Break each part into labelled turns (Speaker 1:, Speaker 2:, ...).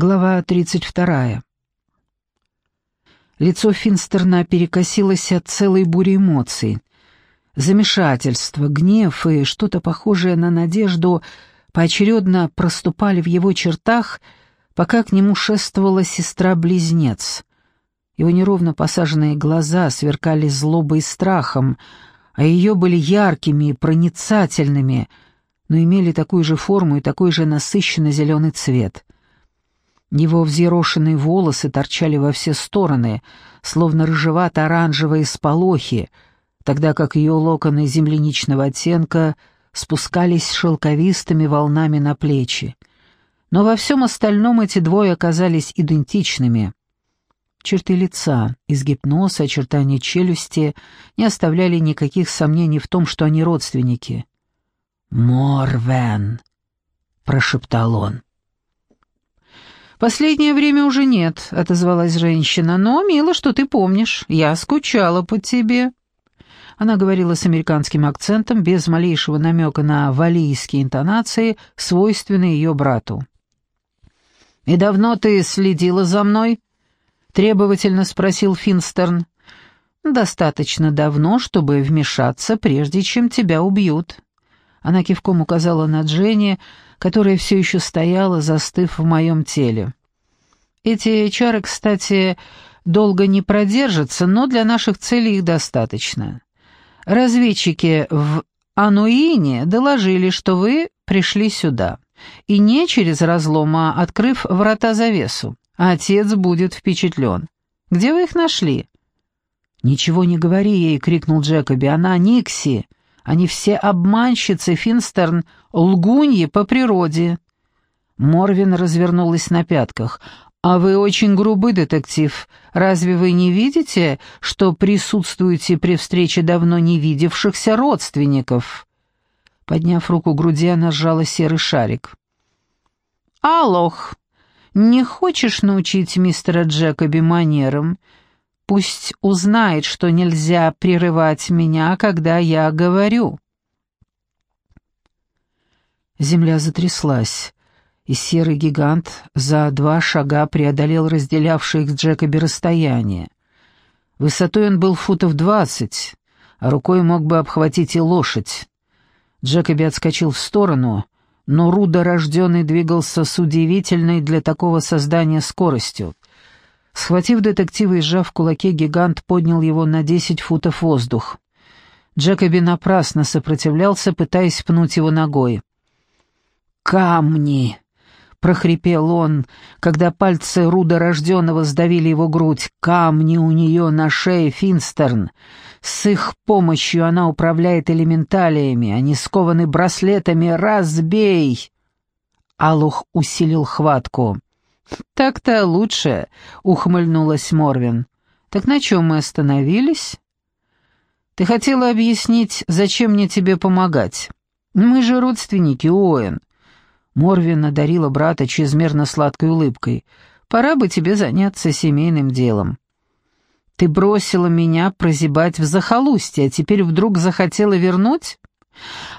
Speaker 1: Глава 32. Лицо Финстерна перекосилось от целой бури эмоций. Замешательство, гнев и что-то похожее на надежду поочередно проступали в его чертах, пока к нему шествовала сестра-близнец. Его неровно посаженные глаза сверкали злобой и страхом, а ее были яркими и проницательными, но имели такую же форму и такой же насыщенно зеленый цвет — его взъерошенные волосы торчали во все стороны, словно рыжевато-оранжевые сполохи, тогда как ее локоны земляничного оттенка спускались шелковистыми волнами на плечи. Но во всем остальном эти двое оказались идентичными. Черты лица, изгиб носа, очертания челюсти не оставляли никаких сомнений в том, что они родственники. «Морвен!» — прошептал он.
Speaker 2: «Последнее время уже нет», — отозвалась женщина, — «но мило, что ты помнишь. Я скучала по тебе». Она говорила с американским акцентом, без малейшего намека на валийские интонации, свойственные ее брату. «И давно ты следила за мной?» — требовательно спросил Финстерн. «Достаточно давно, чтобы вмешаться, прежде чем тебя убьют». Она кивком указала на Дженни, которая все еще стояла, застыв в моем теле. Эти чары, кстати, долго не продержатся, но для наших целей их достаточно. Разведчики в Ануине доложили, что вы пришли сюда. И не через разлом, а открыв врата завесу. Отец будет впечатлен. Где вы их нашли?»
Speaker 1: «Ничего не говори ей!» — крикнул Джекоби. «Она Никси! Они все обманщицы, Финстерн, лгуньи по природе!» Морвин развернулась на пятках. «А вы очень грубый детектив. Разве вы не видите, что присутствуете при встрече давно не видевшихся родственников?» Подняв руку к груди, она сжала серый шарик. «Алох, не хочешь научить мистера Джекоби манерам? Пусть узнает, что нельзя прерывать меня, когда я говорю». Земля затряслась и серый гигант за два шага преодолел разделявшее их с Джекоби расстояние. Высотой он был футов двадцать, а рукой мог бы обхватить и лошадь. Джекоби отскочил в сторону, но Руда рожденный двигался с удивительной для такого создания скоростью. Схватив детектива и сжав в кулаке, гигант поднял его на десять футов воздух. Джекоби напрасно сопротивлялся, пытаясь пнуть его ногой. «Камни!» — прохрипел он, когда пальцы Руда рожденного сдавили его грудь. «Камни у нее на шее, Финстерн. С их помощью она управляет элементалиями, они скованы браслетами. Разбей!» Алух усилил хватку. «Так-то лучше», — ухмыльнулась Морвин. «Так на чем мы остановились?» «Ты хотела объяснить, зачем мне тебе помогать? Мы же родственники, Оуэн. Морвин одарила брата чрезмерно сладкой улыбкой. «Пора бы тебе заняться семейным делом». «Ты бросила меня прозябать в захолустье, а теперь вдруг захотела вернуть?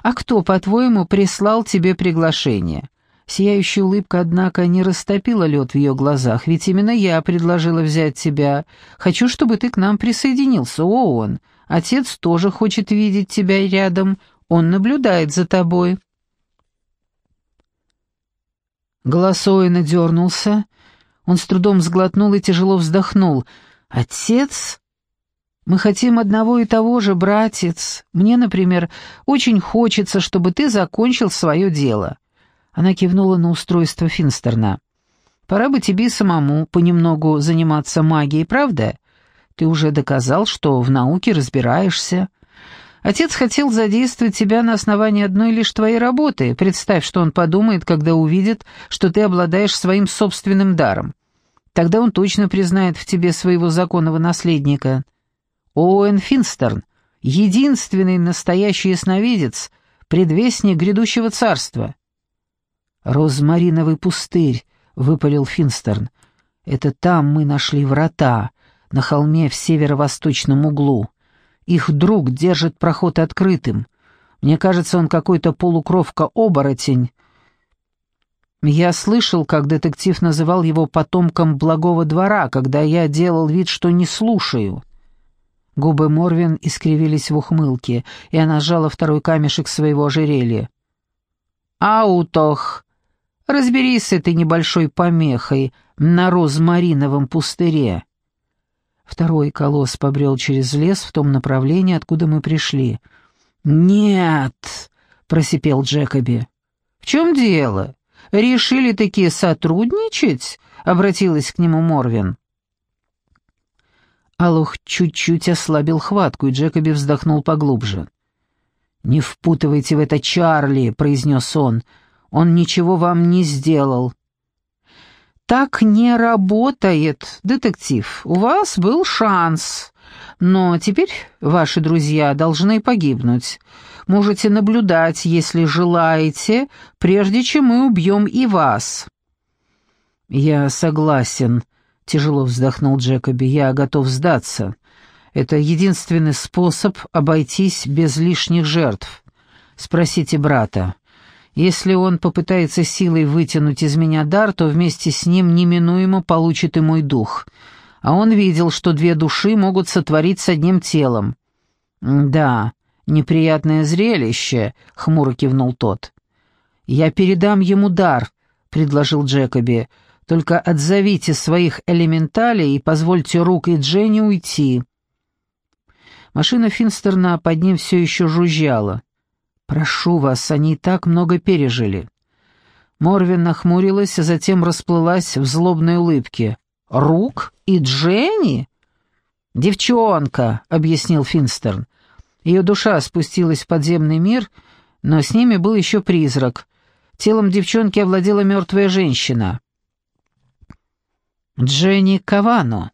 Speaker 1: А кто, по-твоему, прислал тебе приглашение?» Сияющая улыбка, однако, не растопила лед в ее глазах, ведь именно я предложила взять тебя. Хочу, чтобы ты к нам присоединился, Оуэн. Отец тоже хочет видеть тебя рядом, он наблюдает за тобой». Голос Оуэна дернулся. Он с трудом сглотнул и тяжело вздохнул. «Отец? Мы хотим одного и того же, братец. Мне, например, очень хочется, чтобы ты закончил свое дело». Она кивнула на устройство Финстерна. «Пора бы тебе самому понемногу заниматься магией, правда? Ты уже доказал, что в науке разбираешься». Отец хотел задействовать тебя на основании одной лишь твоей работы. Представь, что он подумает, когда увидит, что ты обладаешь своим собственным даром. Тогда он точно признает в тебе своего законного наследника. Оуэн Финстерн, единственный настоящий ясновидец, предвестник грядущего царства. «Розмариновый пустырь», — выпалил Финстерн. «Это там мы нашли врата, на холме в северо-восточном углу». Их друг держит проход открытым. Мне кажется, он какой-то полукровка-оборотень. Я слышал, как детектив называл его потомком благого двора, когда я делал вид, что не слушаю. Губы Морвин искривились в ухмылке, и она сжала второй камешек своего ожерелья. «Аутох! Разберись с этой небольшой помехой на розмариновом пустыре!» Второй колосс побрел через лес в том направлении, откуда мы пришли. «Нет!» — просипел Джекоби. «В чем дело? Решили такие сотрудничать?» — обратилась к нему Морвин. Алух чуть-чуть ослабил хватку, и Джекоби вздохнул поглубже. «Не впутывайте в это Чарли», — произнес он. «Он ничего вам не сделал». «Так не работает, детектив. У вас был шанс. Но теперь ваши друзья должны погибнуть. Можете наблюдать, если желаете, прежде чем мы убьем и вас». «Я согласен», — тяжело вздохнул Джекоби. «Я готов сдаться. Это единственный способ обойтись без лишних жертв. Спросите брата. Если он попытается силой вытянуть из меня дар, то вместе с ним неминуемо получит и мой дух. А он видел, что две души могут сотворить с одним телом. «Да, неприятное зрелище», — хмуро кивнул тот. «Я передам ему дар», — предложил Джекоби. «Только отзовите своих элементалей и позвольте Рук и Дженни уйти». Машина Финстерна под ним все еще жужжала. «Прошу вас, они так много пережили». Морвин нахмурилась, а затем расплылась в злобной улыбке. «Рук и Дженни?» «Девчонка», — объяснил Финстерн. Ее душа спустилась в подземный мир, но с ними был еще призрак. Телом девчонки овладела мертвая женщина. «Дженни Кавано»,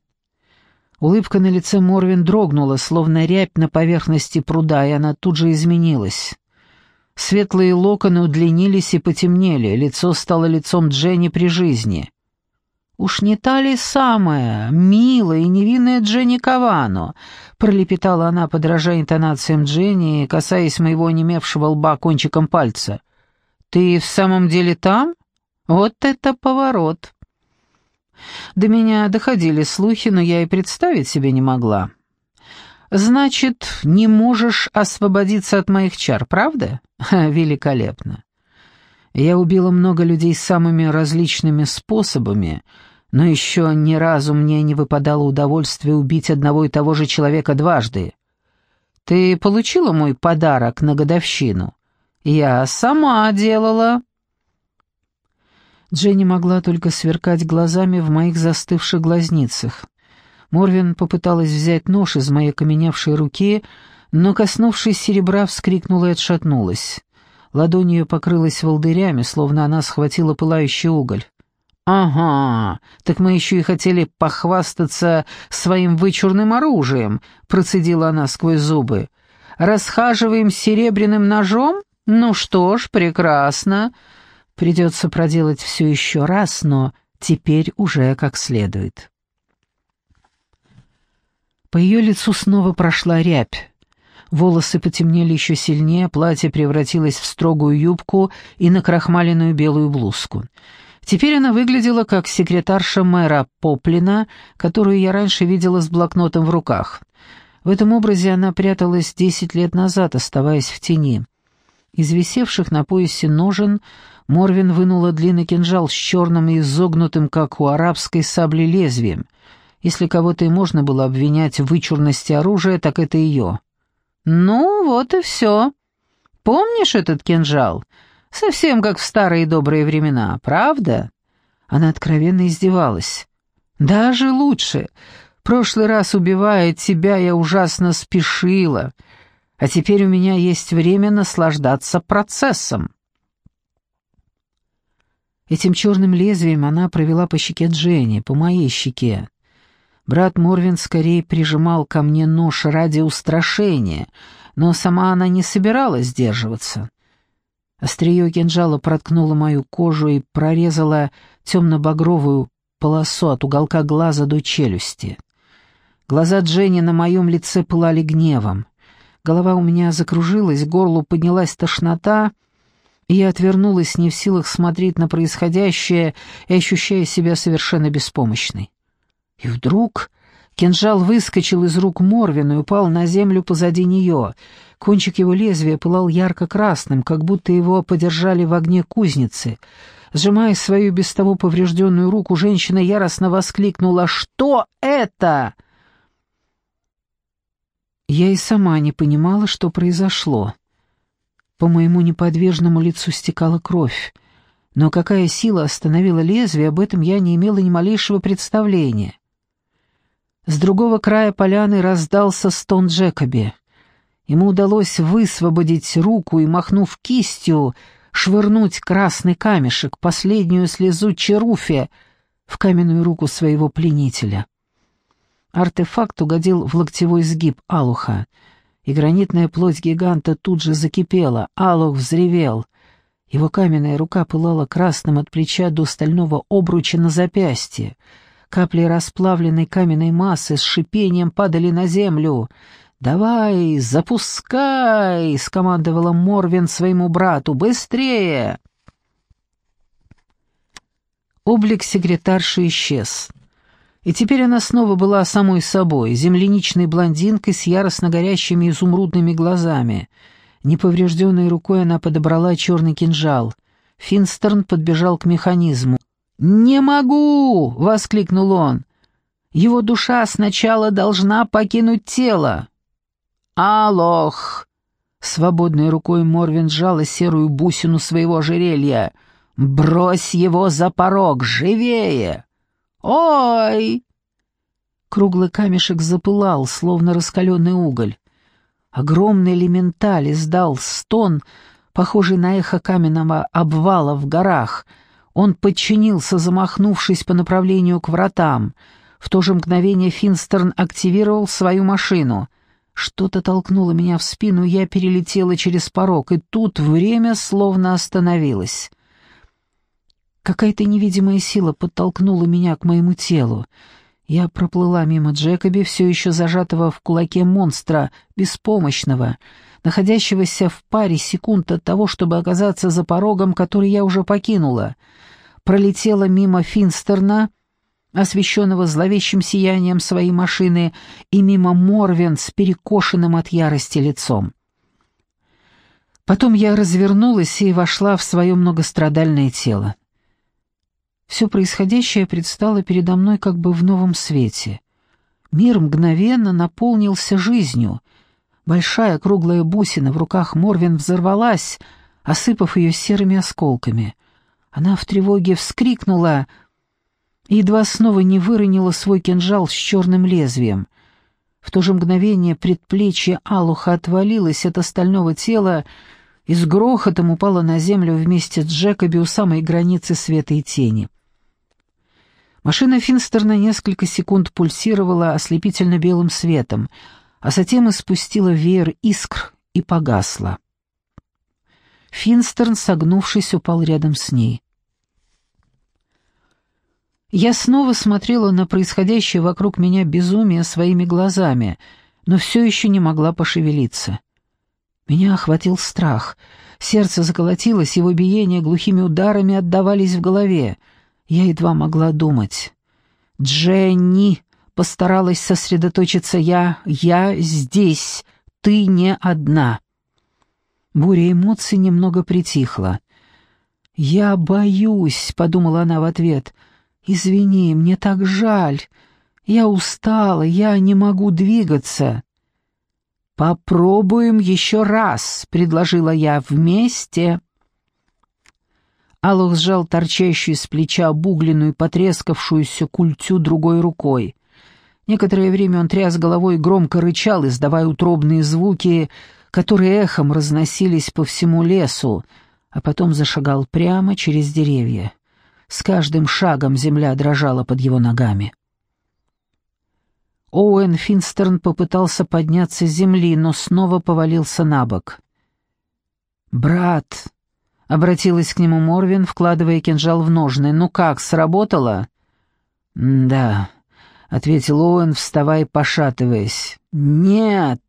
Speaker 1: Улыбка на лице Морвин дрогнула, словно рябь на поверхности пруда, и она тут же изменилась. Светлые локоны удлинились и потемнели, лицо стало лицом Дженни при жизни. «Уж не та ли самая, милая и невинная Дженни Кавано?» — пролепетала она, подражая интонациям Дженни, касаясь моего онемевшего лба кончиком пальца. «Ты в самом деле там? Вот это поворот!» До меня доходили слухи, но я и представить себе не могла. «Значит, не можешь освободиться от моих чар, правда? Великолепно. Я убила много людей самыми различными способами, но еще ни разу мне не выпадало удовольствие убить одного и того же человека дважды. Ты получила мой подарок на годовщину? Я сама делала». Дженни могла только сверкать глазами в моих застывших глазницах. Морвин попыталась взять нож из моей каменевшей руки, но, коснувшись серебра, вскрикнула и отшатнулась. Ладонь ее покрылась волдырями, словно она схватила пылающий уголь. «Ага, так мы еще и хотели похвастаться своим вычурным оружием», — процедила она сквозь зубы. «Расхаживаем серебряным ножом? Ну что ж, прекрасно. Придется проделать все еще раз, но теперь уже как следует. По ее лицу снова прошла рябь. Волосы потемнели еще сильнее, платье превратилось в строгую юбку и накрахмаленную белую блузку. Теперь она выглядела как секретарша мэра Поплина, которую я раньше видела с блокнотом в руках. В этом образе она пряталась десять лет назад, оставаясь в тени. Из висевших на поясе ножен Морвин вынула длинный кинжал с черным и изогнутым, как у арабской сабли, лезвием. Если кого-то и можно было обвинять в вычурности оружия, так это ее. «Ну, вот и все. Помнишь этот кинжал? Совсем как в старые добрые времена, правда?» Она откровенно издевалась. «Даже лучше. Прошлый раз, убивая тебя, я ужасно спешила, а теперь у меня есть время наслаждаться процессом». Этим черным лезвием она провела по щеке Дженни, по моей щеке. Брат Морвин скорее прижимал ко мне нож ради устрашения, но сама она не собиралась сдерживаться. Острие кинжала проткнуло мою кожу и прорезало темно-багровую полосу от уголка глаза до челюсти. Глаза Дженни на моем лице пылали гневом. Голова у меня закружилась, горлу поднялась тошнота —
Speaker 2: Я отвернулась, не в силах смотреть на происходящее и ощущая себя совершенно беспомощной. И вдруг кинжал выскочил из рук Морвина и упал на землю позади нее. Кончик его лезвия пылал ярко-красным, как будто его подержали в огне кузницы. Сжимая свою без того поврежденную руку, женщина яростно воскликнула «Что это?» Я и сама не понимала, что произошло. По моему неподвижному лицу стекала кровь. Но какая сила остановила лезвие, об этом я не имела ни малейшего представления. С другого края поляны раздался стон Джекоби. Ему удалось высвободить руку и, махнув кистью, швырнуть красный камешек, последнюю слезу Черуфе, в каменную руку своего пленителя. Артефакт угодил в локтевой сгиб Алуха, и гранитная плоть гиганта тут же закипела. Алух взревел. Его каменная рука пылала красным от плеча до стального обруча на запястье. Капли расплавленной каменной массы с шипением падали на землю. «Давай, запускай!» — скомандовала Морвин своему брату. «Быстрее!» Облик секретарши исчез. И теперь она снова была самой собой, земляничной блондинкой с яростно горящими изумрудными глазами. Неповрежденной рукой она подобрала черный кинжал. Финстерн подбежал к механизму. «Не могу!» — воскликнул он. «Его душа сначала должна покинуть тело». «Алох!» Свободной рукой Морвин сжала серую бусину своего ожерелья. «Брось его за порог! Живее!» «Ой!» Круглый камешек запылал, словно раскаленный уголь. Огромный элементаль издал стон, похожий на эхо каменного обвала в горах. Он подчинился, замахнувшись по направлению к вратам. В то же мгновение Финстерн активировал свою машину. Что-то толкнуло меня в спину, я перелетела через порог, и тут время словно остановилось. Какая-то невидимая сила подтолкнула меня к моему телу. Я проплыла мимо Джекоби, все еще зажатого в кулаке монстра, беспомощного, находящегося в паре секунд от того, чтобы оказаться за порогом, который я уже покинула. Пролетела мимо Финстерна, освещенного зловещим сиянием своей машины, и мимо Морвин с перекошенным от ярости лицом. Потом я развернулась и вошла в свое многострадальное тело. Все происходящее предстало передо мной как бы в новом свете. Мир мгновенно наполнился жизнью. Большая круглая бусина в руках Морвин взорвалась, осыпав ее серыми осколками. Она в тревоге вскрикнула и едва снова не выронила свой кинжал с черным лезвием. В то же мгновение предплечье Алуха отвалилось от остального тела и с грохотом упало на землю вместе с Джекоби у самой границы света и тени. Машина Финстерна несколько секунд пульсировала ослепительно белым светом, а затем испустила веер искр и погасла. Финстерн, согнувшись, упал рядом с ней. Я снова смотрела на происходящее вокруг меня безумие своими глазами, но все еще не могла пошевелиться. Меня охватил страх. Сердце заколотилось, его биение глухими ударами отдавались в голове — я едва могла думать. «Дженни!» — постаралась сосредоточиться я. «Я здесь. Ты не одна». Буря эмоций немного притихла. «Я боюсь», — подумала она в ответ. «Извини, мне так жаль. Я устала, я не могу двигаться». «Попробуем еще раз», — предложила я, — «вместе». Аллах сжал торчащую с плеча обугленную потрескавшуюся культю другой рукой. Некоторое время он тряс головой и громко рычал, издавая утробные звуки, которые эхом разносились по всему лесу, а потом зашагал прямо через деревья. С каждым шагом земля дрожала под его ногами. Оуэн Финстерн попытался подняться с земли, но снова повалился на бок. «Брат!» Обратилась к нему Морвин, вкладывая кинжал в ножны. «Ну как, сработало?» «Да», — ответил Оуэн, вставая пошатываясь. «Нет!»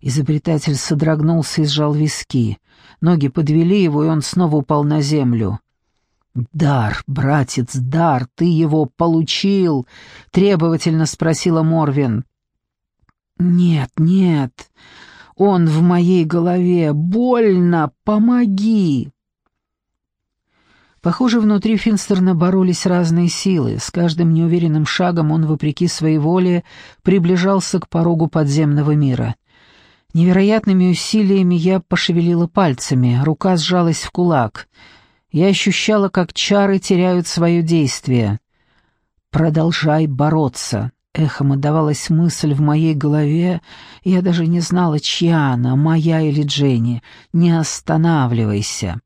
Speaker 1: Изобретатель содрогнулся и сжал виски. Ноги подвели его, и он снова упал на землю. «Дар, братец, дар, ты его получил?» — требовательно спросила Морвин. «Нет, нет, он в моей голове. Больно, помоги!» Похоже, внутри Финстерна боролись разные силы. С каждым неуверенным шагом он, вопреки своей воле, приближался к порогу подземного мира. Невероятными усилиями я пошевелила пальцами, рука сжалась в кулак. Я ощущала, как чары теряют свое действие. «Продолжай бороться», — эхом отдавалась мысль в моей голове, я даже не знала, чья она, моя или Дженни. «Не останавливайся».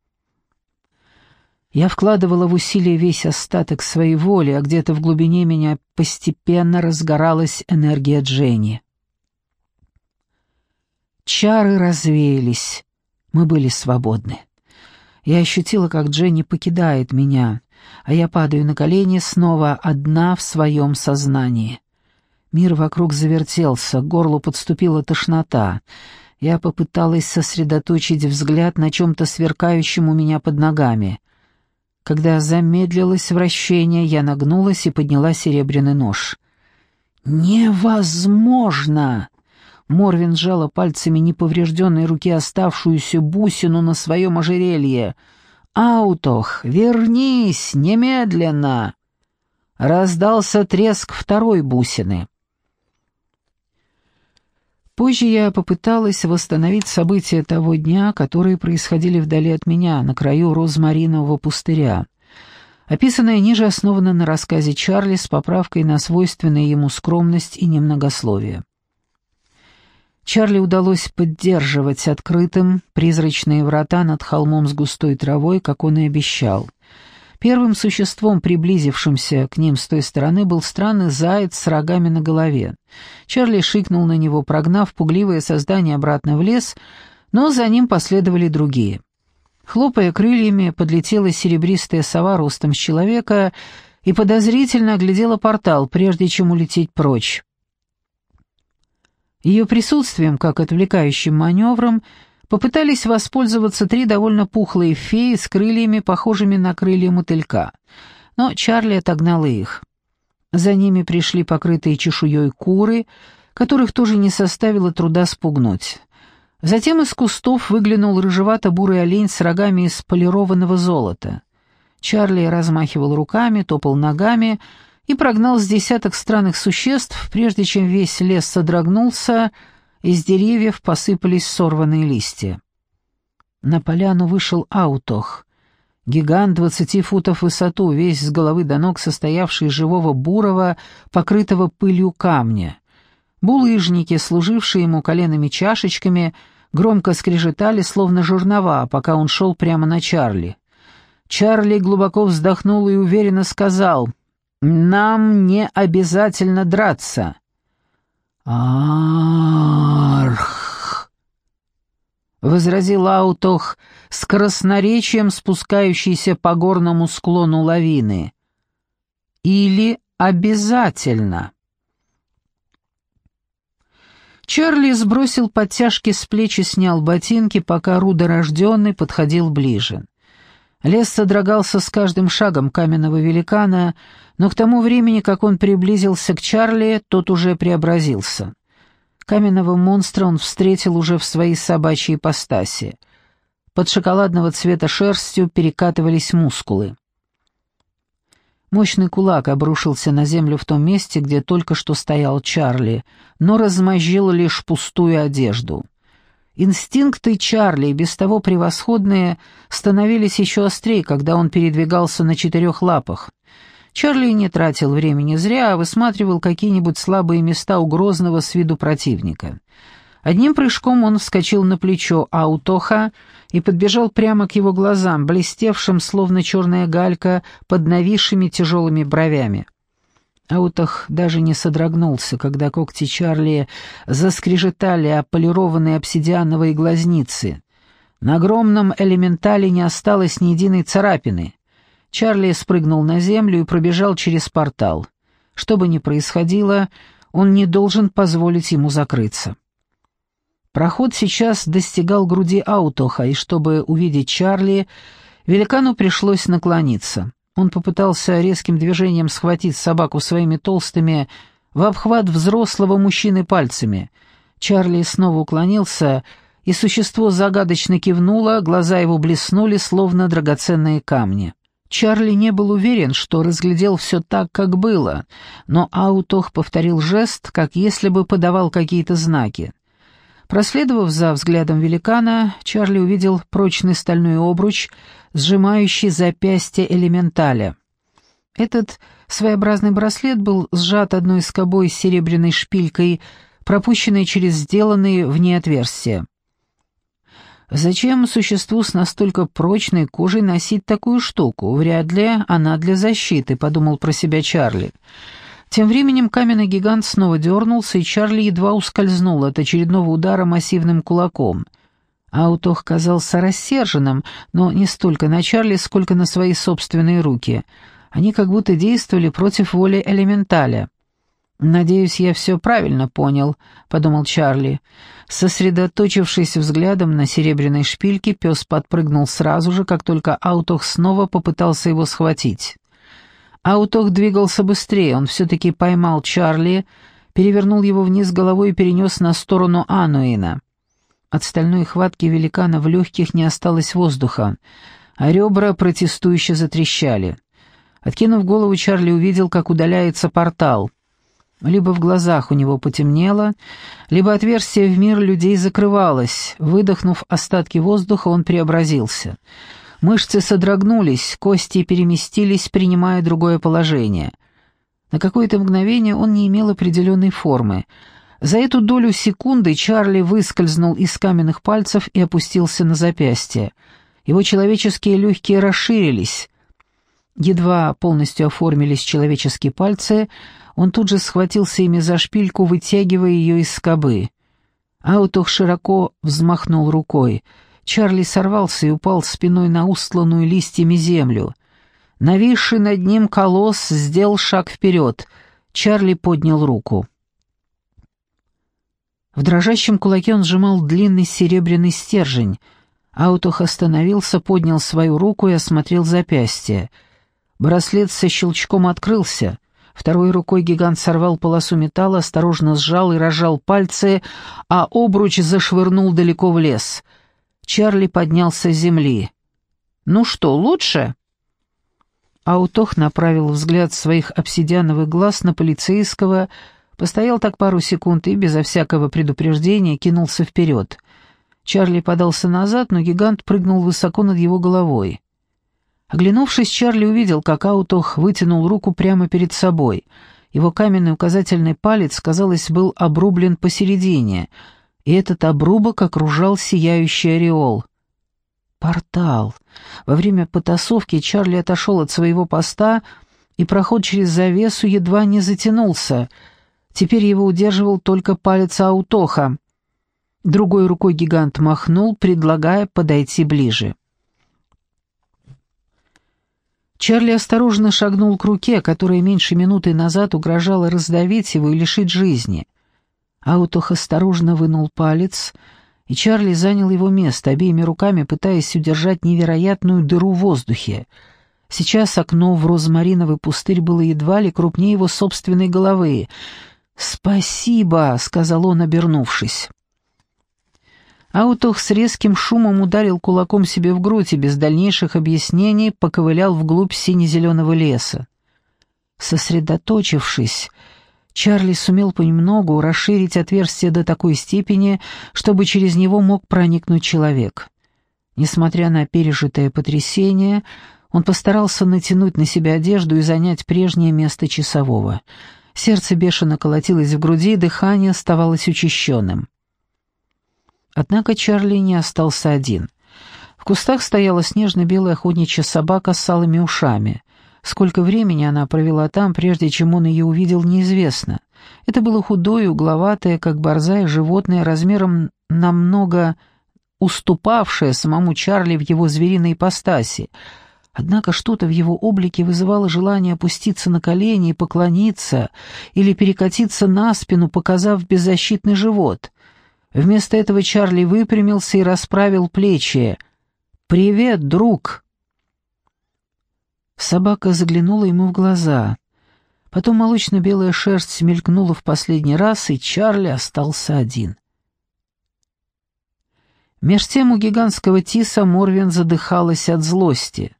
Speaker 1: Я вкладывала в усилия весь остаток своей воли, а где-то в глубине меня постепенно разгоралась энергия Дженни. Чары развеялись, мы были свободны. Я ощутила, как Дженни покидает меня, а я падаю на колени снова одна в своем сознании. Мир вокруг завертелся, к горлу подступила тошнота. Я попыталась сосредоточить взгляд на чем-то сверкающем у меня под ногами — когда замедлилось вращение, я нагнулась и подняла серебряный нож. «Невозможно!» Морвин сжала пальцами неповрежденной руки оставшуюся бусину на своем ожерелье. «Аутох, вернись, немедленно!» Раздался треск второй бусины. Позже я попыталась восстановить события того дня, которые происходили вдали от меня, на краю розмаринового пустыря. Описанное ниже основано на рассказе Чарли с поправкой на свойственные ему скромность и немногословие. Чарли удалось поддерживать открытым призрачные врата над холмом с густой травой, как он и обещал — Первым существом, приблизившимся к ним с той стороны, был странный заяц с рогами на голове. Чарли шикнул на него, прогнав пугливое создание обратно в лес, но за ним последовали другие. Хлопая крыльями, подлетела серебристая сова ростом с человека и подозрительно оглядела портал, прежде чем улететь прочь. Ее присутствием, как отвлекающим маневром, попытались воспользоваться три довольно пухлые феи с крыльями, похожими на крылья мотылька, но Чарли отогнал их. За ними пришли покрытые чешуей куры, которых тоже не составило труда спугнуть. Затем из кустов выглянул рыжевато-бурый олень с рогами из полированного золота. Чарли размахивал руками, топал ногами и прогнал с десяток странных существ, прежде чем весь лес содрогнулся, из деревьев посыпались сорванные листья. На поляну вышел Аутох, гигант двадцати футов в высоту, весь с головы до ног состоявший из живого бурого, покрытого пылью камня. Булыжники, служившие ему коленными чашечками, громко скрежетали, словно жернова, пока он шел прямо на Чарли. Чарли глубоко вздохнул и уверенно сказал, «Нам не обязательно драться. «Арх!» — возразил Аутох с красноречием, спускающийся по горному склону лавины. «Или обязательно!» Чарли сбросил подтяжки с плеч и снял ботинки, пока рудорожденный подходил ближе. Лес содрогался с каждым шагом каменного великана, но к тому времени, как он приблизился к Чарли, тот уже преобразился. Каменного монстра он встретил уже в своей собачьей ипостаси. Под шоколадного цвета шерстью перекатывались мускулы. Мощный кулак обрушился на землю в том месте, где только что стоял Чарли, но размозжил лишь пустую одежду. Инстинкты Чарли, без того превосходные, становились еще острее, когда он передвигался на четырех лапах. Чарли не тратил времени зря, а высматривал какие-нибудь слабые места у грозного с виду противника. Одним прыжком он вскочил на плечо Аутоха и подбежал прямо к его глазам, блестевшим, словно черная галька, под нависшими тяжелыми бровями. Аутах даже не содрогнулся, когда когти Чарли заскрежетали о полированные обсидиановые глазницы. На огромном элементале не осталось ни единой царапины. Чарли спрыгнул на землю и пробежал через портал. Что бы ни происходило, он не должен позволить ему закрыться.
Speaker 2: Проход сейчас достигал груди Аутоха, и чтобы увидеть Чарли, великану пришлось наклониться. Он попытался резким движением схватить собаку своими толстыми, в обхват взрослого мужчины пальцами. Чарли снова уклонился, и существо загадочно кивнуло, глаза его блеснули, словно драгоценные камни. Чарли не был уверен, что разглядел все так, как было, но Аутох повторил жест, как если бы подавал какие-то знаки. Проследовав за взглядом великана, Чарли увидел прочный стальной обруч, сжимающий запястье элементаля. Этот своеобразный браслет был сжат одной скобой с серебряной шпилькой, пропущенной через сделанные в ней отверстия. Зачем существу с настолько прочной кожей носить такую штуку? Вряд ли она для защиты, подумал про себя Чарли. Тем временем каменный гигант снова дернулся, и Чарли едва ускользнул от очередного удара массивным кулаком. Аутох казался рассерженным, но не столько на Чарли, сколько на свои собственные руки. Они как будто действовали против воли элементаля. «Надеюсь, я все правильно понял», — подумал Чарли. Сосредоточившись взглядом на серебряной шпильке, пес подпрыгнул сразу же, как только Аутох снова попытался его схватить. Аутох двигался быстрее, он все-таки поймал Чарли, перевернул его вниз головой и перенес на сторону Ануина. От стальной хватки великана в легких не осталось воздуха, а ребра протестующе затрещали. Откинув голову, Чарли увидел, как удаляется портал — либо в глазах у него потемнело, либо отверстие в мир людей закрывалось. Выдохнув остатки воздуха, он преобразился. Мышцы содрогнулись, кости переместились, принимая другое положение. На какое-то мгновение он не имел определенной формы. За эту долю секунды Чарли выскользнул из каменных пальцев и опустился на запястье. Его человеческие легкие расширились. Едва полностью оформились человеческие пальцы — он тут же схватился ими за шпильку, вытягивая ее из скобы. Аутох широко взмахнул рукой. Чарли сорвался и упал спиной на устланную листьями землю. Нависший над ним колосс сделал шаг вперед. Чарли поднял руку. В дрожащем кулаке он сжимал длинный серебряный стержень. Аутох остановился, поднял свою руку и осмотрел запястье. Браслет со щелчком открылся. Второй рукой гигант сорвал полосу металла, осторожно сжал и разжал пальцы, а обруч зашвырнул далеко в лес. Чарли поднялся с земли. «Ну что, лучше?» Аутох направил взгляд своих обсидиановых глаз на полицейского, постоял так пару секунд и, безо всякого предупреждения, кинулся вперед. Чарли подался назад, но гигант прыгнул высоко над его головой. Оглянувшись, Чарли увидел, как Аутох вытянул руку прямо перед собой. Его каменный указательный палец, казалось, был обрублен посередине, и этот обрубок окружал сияющий ореол. Портал. Во время потасовки Чарли отошел от своего поста, и проход через завесу едва не затянулся. Теперь его удерживал только палец Аутоха. Другой рукой гигант махнул, предлагая подойти ближе. Чарли осторожно шагнул к руке, которая меньше минуты назад угрожала раздавить его и лишить жизни. Аутох осторожно вынул палец, и Чарли занял его место, обеими руками пытаясь удержать невероятную дыру в воздухе. Сейчас окно в розмариновый пустырь было едва ли крупнее его собственной головы. «Спасибо», — сказал он, обернувшись. Аутох с резким шумом ударил кулаком себе в грудь и без дальнейших объяснений поковылял вглубь сине-зеленого леса. Сосредоточившись, Чарли сумел понемногу расширить отверстие до такой степени, чтобы через него мог проникнуть человек. Несмотря на пережитое потрясение, он постарался натянуть на себя одежду и занять прежнее место часового. Сердце бешено колотилось в груди, дыхание оставалось учащенным. Однако Чарли не остался один. В кустах стояла снежно-белая охотничья собака с алыми ушами. Сколько времени она провела там, прежде чем он ее увидел, неизвестно. Это было худое, угловатое, как борзая животное, размером намного уступавшее самому Чарли в его звериной ипостаси. Однако что-то в его облике вызывало желание опуститься на колени и поклониться или перекатиться на спину, показав беззащитный живот —
Speaker 1: Вместо этого Чарли выпрямился и расправил плечи. «Привет, друг!» Собака заглянула ему в глаза. Потом молочно-белая шерсть мелькнула в последний раз, и Чарли остался один. Меж тем у гигантского тиса Морвин задыхалась от злости.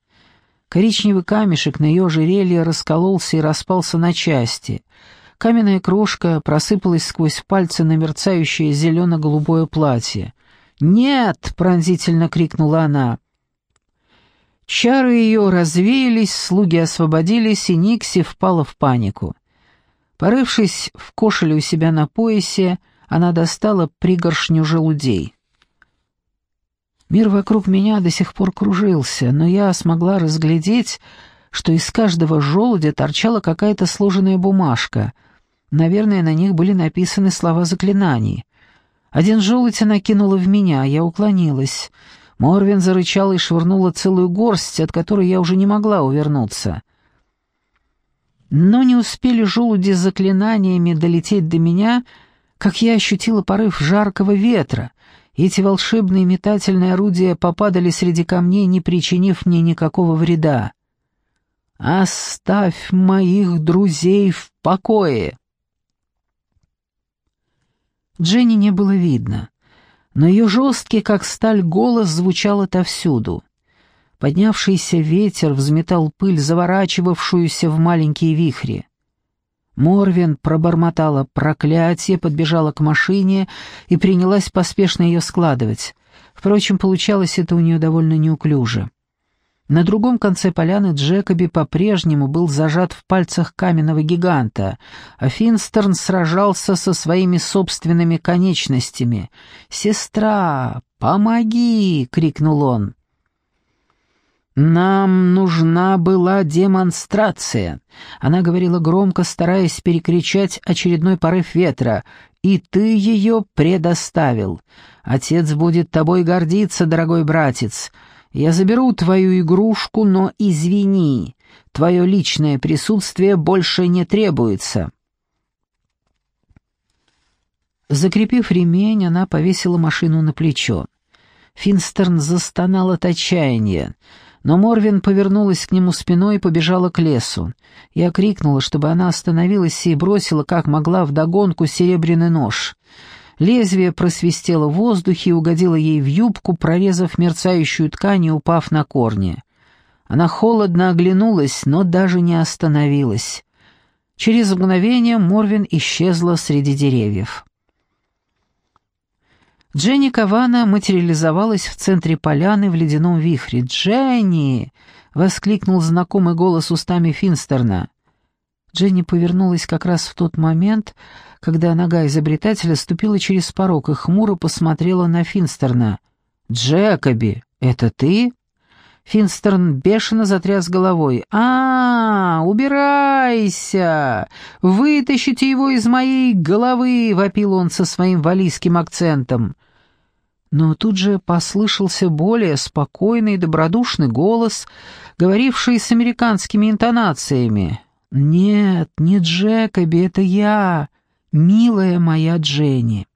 Speaker 1: Коричневый камешек на ее ожерелье раскололся и распался на части. Каменная крошка просыпалась сквозь пальцы на мерцающее зелено-голубое платье. «Нет!» — пронзительно крикнула она. Чары ее развеялись, слуги освободились, и Никси впала в панику. Порывшись в кошеле у себя на поясе, она достала пригоршню желудей. Мир вокруг меня до сих пор кружился, но я смогла разглядеть, что из каждого желудя торчала какая-то сложенная бумажка. Наверное, на них были написаны слова заклинаний. Один желудь она кинула в меня, я уклонилась. Морвин зарычала и швырнула целую горсть, от которой я уже не могла увернуться. Но не успели желуди с заклинаниями долететь до меня, как я ощутила порыв жаркого ветра — эти волшебные метательные орудия попадали среди камней, не причинив мне никакого вреда. «Оставь моих друзей в покое!» Дженни не было видно, но ее жесткий, как сталь, голос звучал отовсюду. Поднявшийся ветер взметал пыль, заворачивавшуюся в маленькие вихри. Морвин пробормотала проклятие, подбежала к машине и принялась поспешно ее складывать. Впрочем, получалось это у нее довольно неуклюже. На другом конце поляны Джекоби по-прежнему был зажат в пальцах каменного гиганта, а Финстерн сражался со своими собственными конечностями. «Сестра, помоги!» — крикнул он. «Нам нужна была демонстрация», — она говорила громко, стараясь перекричать очередной порыв ветра, «и ты ее предоставил. Отец будет тобой гордиться, дорогой братец. Я заберу твою игрушку, но извини, твое личное присутствие больше не требуется». Закрепив ремень, она повесила машину на плечо. Финстерн застонал от отчаяния. Но Морвин повернулась к нему спиной и побежала к лесу. Я крикнула, чтобы она остановилась и бросила, как могла, вдогонку серебряный нож. Лезвие просвистело в воздухе и угодило ей в юбку, прорезав мерцающую ткань и упав на корни. Она холодно оглянулась, но даже не остановилась. Через мгновение Морвин исчезла среди деревьев. Дженни Кавана материализовалась в центре поляны в ледяном вихре. «Дженни!» — воскликнул знакомый голос устами Финстерна. Дженни повернулась как раз в тот момент, когда нога изобретателя ступила через порог и хмуро посмотрела на Финстерна. «Джекоби, это ты?» Финстерн бешено затряс головой. «А, -а убирайся! Вытащите его из моей головы!» — вопил он со своим валийским акцентом. Но тут же послышался более спокойный и добродушный голос, говоривший с американскими интонациями. «Нет, не Джекоби, это я, милая моя Дженни».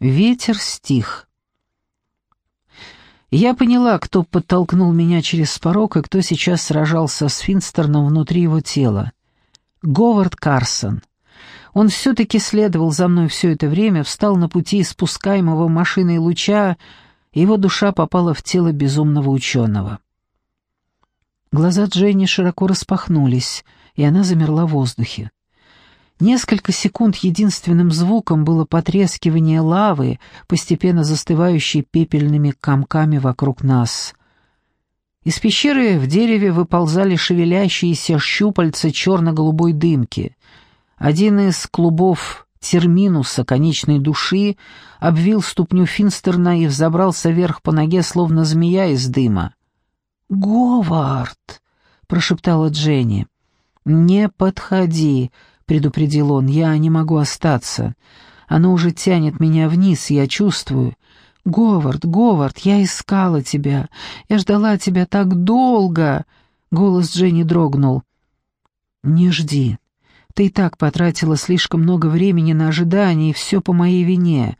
Speaker 1: Ветер стих. Я поняла, кто подтолкнул меня через порог и кто сейчас сражался с Финстерном внутри его тела. Говард Карсон. Он все-таки следовал за мной все это время, встал на пути спускаемого машиной луча, и его душа попала в тело безумного ученого. Глаза Дженни широко распахнулись, и она замерла в воздухе. Несколько секунд единственным звуком было потрескивание лавы, постепенно застывающей пепельными комками вокруг нас. Из пещеры в дереве выползали шевелящиеся щупальца черно-голубой дымки. Один из клубов терминуса конечной души обвил ступню Финстерна и взобрался вверх по ноге, словно змея из дыма. «Говард!» — прошептала Дженни. «Не подходи!» предупредил он, — «я не могу остаться. Оно уже тянет меня вниз, я чувствую. Говард, Говард, я искала тебя. Я ждала тебя так долго!» Голос Дженни дрогнул. «Не жди.
Speaker 2: Ты и так потратила слишком много времени на ожидание, и все по моей вине.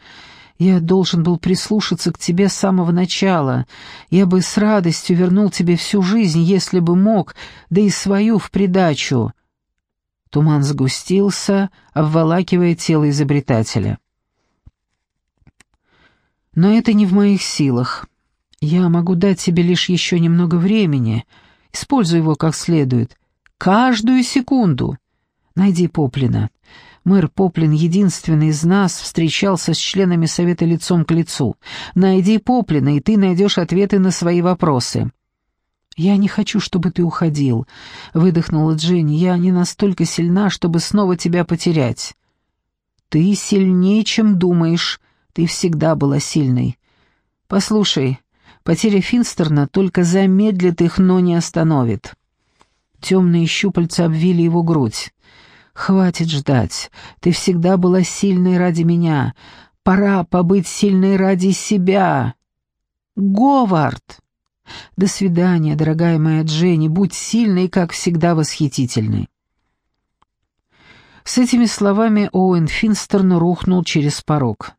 Speaker 2: Я должен был прислушаться к тебе с самого начала. Я бы с радостью вернул тебе всю жизнь, если бы мог, да и свою в придачу». Туман сгустился, обволакивая тело изобретателя. «Но это не в моих силах. Я могу дать тебе лишь еще немного времени. Используй его как следует. Каждую секунду. Найди Поплина. Мэр Поплин, единственный из нас, встречался с членами Совета лицом к лицу. Найди Поплина, и ты найдешь ответы на свои вопросы». «Я не хочу, чтобы ты уходил», — выдохнула Дженни. «Я не настолько сильна, чтобы снова тебя потерять». «Ты сильнее, чем думаешь. Ты всегда была сильной. Послушай, потеря Финстерна только замедлит их, но не остановит». Темные щупальца обвили его грудь. «Хватит ждать. Ты всегда была сильной ради меня. Пора побыть сильной ради себя». «Говард!» «До свидания, дорогая моя Дженни. Будь сильной как всегда, восхитительной». С этими словами Оуэн Финстерн рухнул через порог.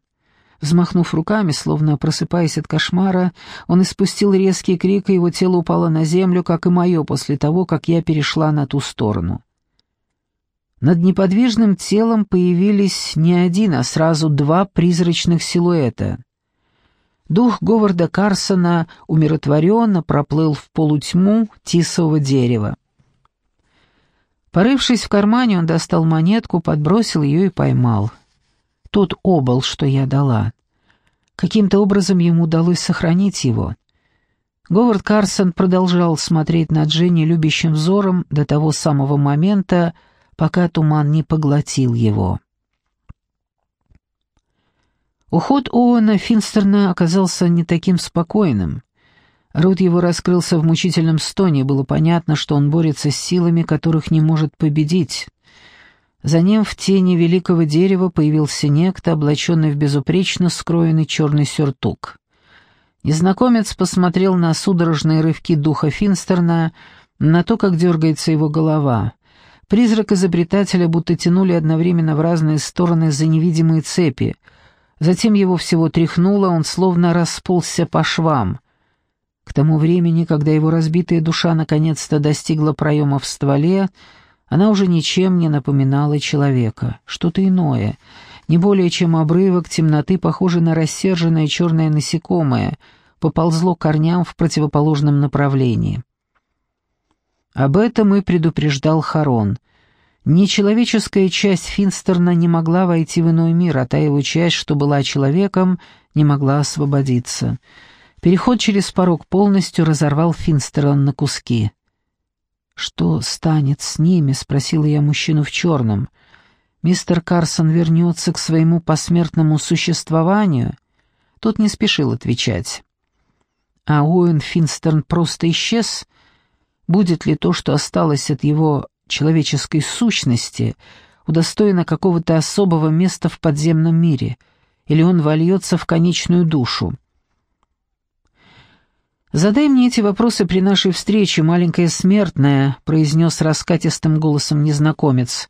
Speaker 2: Взмахнув руками, словно просыпаясь от кошмара, он испустил резкий крик, и его тело упало на землю, как и мое, после того, как я перешла на ту сторону. Над неподвижным телом появились не один, а сразу два призрачных силуэта. Дух Говарда Карсона умиротворенно проплыл в полутьму тисового дерева. Порывшись в кармане, он достал монетку, подбросил ее и поймал — тот обол, что я дала. Каким-то образом ему удалось сохранить его. Говард Карсон продолжал смотреть на Дженни любящим взором до того самого момента, пока туман не поглотил его. Уход Оуэна Финстерна оказался не таким спокойным. Рот его раскрылся в мучительном стоне, было понятно, что он борется с силами, которых не может победить. За ним в тени великого дерева появился некто, облаченный в безупречно скроенный черный сюртук. Незнакомец посмотрел на судорожные рывки духа Финстерна, на то, как дергается его голова. Призрак изобретателя будто тянули одновременно в разные стороны за невидимые цепи. Затем его всего тряхнуло, он словно расползся по швам. К тому времени, когда его разбитая душа наконец-то достигла проема в стволе, она уже ничем не напоминала человека, что-то иное, не более чем обрывок темноты, похожий на рассерженное черное насекомое, поползло корням в противоположном направлении. Об этом и предупреждал Харон. Нечеловеческая часть Финстерна не могла войти в иной мир, а та его часть, что была человеком, не могла освободиться. Переход через порог полностью разорвал Финстерн на куски. «Что станет с ними?» — спросила я мужчину в черном. «Мистер Карсон вернется к своему посмертному существованию?» Тот не спешил отвечать. «А Уэн Финстерн просто исчез? Будет ли то, что осталось от его человеческой сущности, удостоено какого-то особого места в подземном мире, или он вольется в конечную душу?» «Задай мне эти вопросы при нашей встрече, маленькая смертная», — произнес раскатистым голосом незнакомец.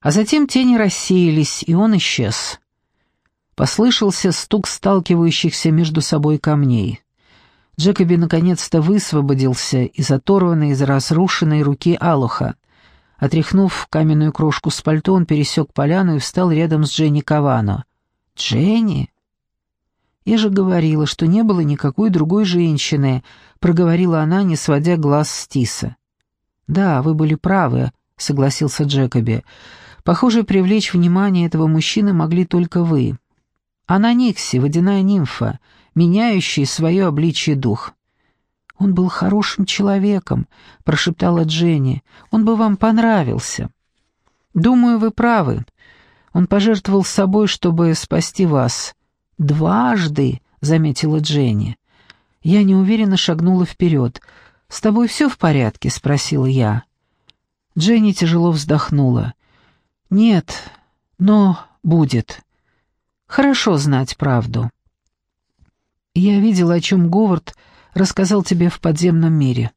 Speaker 2: А затем тени рассеялись, и он исчез. Послышался стук сталкивающихся между собой камней. Джекоби наконец-то высвободился из оторванной, из разрушенной руки Алуха. Отряхнув каменную крошку с пальто, он пересек поляну и встал рядом с Дженни Кавано. «Дженни?» «Я же говорила, что не было никакой другой женщины», — проговорила она, не сводя глаз с Тиса. «Да, вы были правы», — согласился Джекоби. «Похоже, привлечь внимание этого мужчины могли только вы. Она Никси, водяная нимфа, меняющая свое обличие дух». «Он был хорошим человеком», — прошептала Дженни. «Он бы вам понравился». «Думаю, вы правы. Он пожертвовал собой, чтобы спасти вас. «Дважды», — заметила Дженни. Я неуверенно шагнула вперед. «С тобой все в порядке?» — спросила я. Дженни тяжело вздохнула. «Нет, но будет. Хорошо знать правду». «Я видела, о чем Говард рассказал тебе в подземном мире.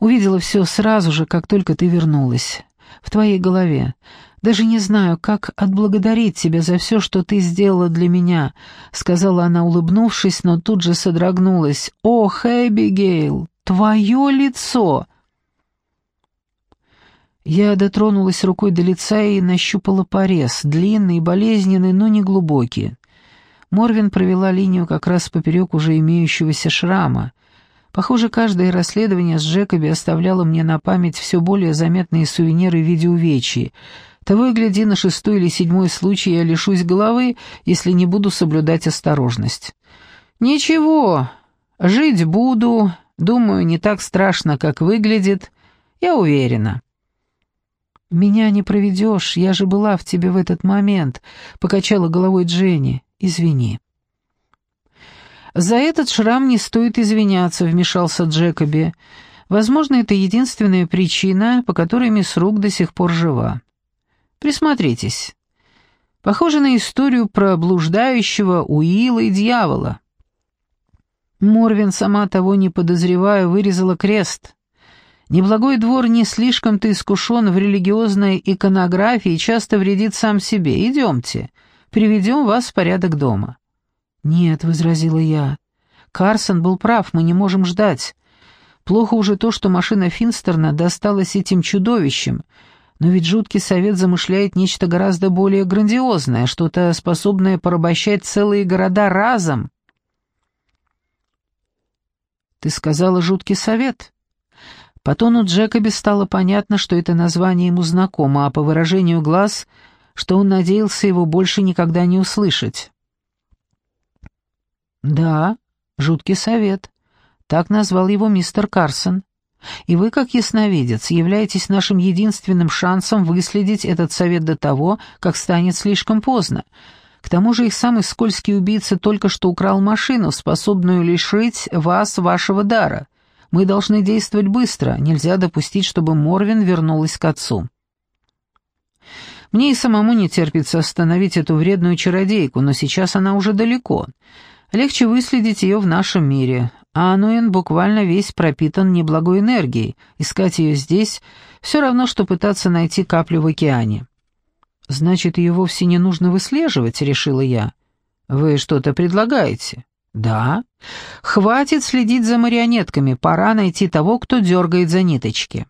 Speaker 2: Увидела все сразу же, как только ты вернулась. в твоей голове. Даже не знаю, как отблагодарить тебя за все, что ты сделала для меня», — сказала она, улыбнувшись, но тут же содрогнулась. «Ох, Эбигейл, твое лицо!» Я дотронулась рукой до лица и нащупала порез, длинный, болезненный, но не глубокий. Морвин провела линию как раз поперек уже имеющегося шрама. Похоже, каждое расследование с Джекоби оставляло мне на память все более заметные сувениры в виде увечий. Того и гляди, на шестой или седьмой случай я лишусь головы, если не буду соблюдать осторожность. «Ничего, жить буду, думаю, не так страшно, как выглядит, я уверена». «Меня не проведешь, я же была в тебе в этот момент», — покачала головой Дженни. «Извини». «За этот шрам не стоит извиняться», — вмешался Джекоби. «Возможно, это единственная причина, по которой мисс Рук до сих пор жива. Присмотритесь. Похоже на историю про блуждающего Уилла и дьявола». Морвин, сама того не подозревая, вырезала крест. Неблагой двор не слишком-то искушен в религиозной иконографии и часто вредит сам себе. Идемте, приведем вас в порядок дома». «Нет», — возразила я. «Карсон был прав, мы не можем ждать. Плохо уже то, что машина Финстерна досталась этим чудовищем, но ведь жуткий совет замышляет нечто гораздо более грандиозное, что-то способное порабощать целые города разом». «Ты сказала жуткий совет?» По тону Джекоби стало понятно, что это название ему знакомо, а по выражению глаз, что он надеялся его больше никогда не услышать. «Да, жуткий совет. Так назвал его мистер Карсон. И вы, как ясновидец, являетесь нашим единственным шансом выследить этот совет до того, как станет слишком поздно. К тому же их самый скользкий убийца только что украл машину, способную лишить вас вашего дара. Мы должны действовать быстро, нельзя допустить, чтобы Морвин вернулась к отцу. Мне и самому не терпится остановить эту вредную чародейку, но сейчас она уже далеко. Легче выследить ее в нашем мире. А Ануэн буквально весь пропитан неблагой энергией. Искать ее здесь все равно, что пытаться найти каплю в океане. «Значит, ее вовсе не нужно выслеживать», — решила я. «Вы что-то предлагаете?» «Да. Хватит следить за марионетками, пора найти того, кто дергает за ниточки».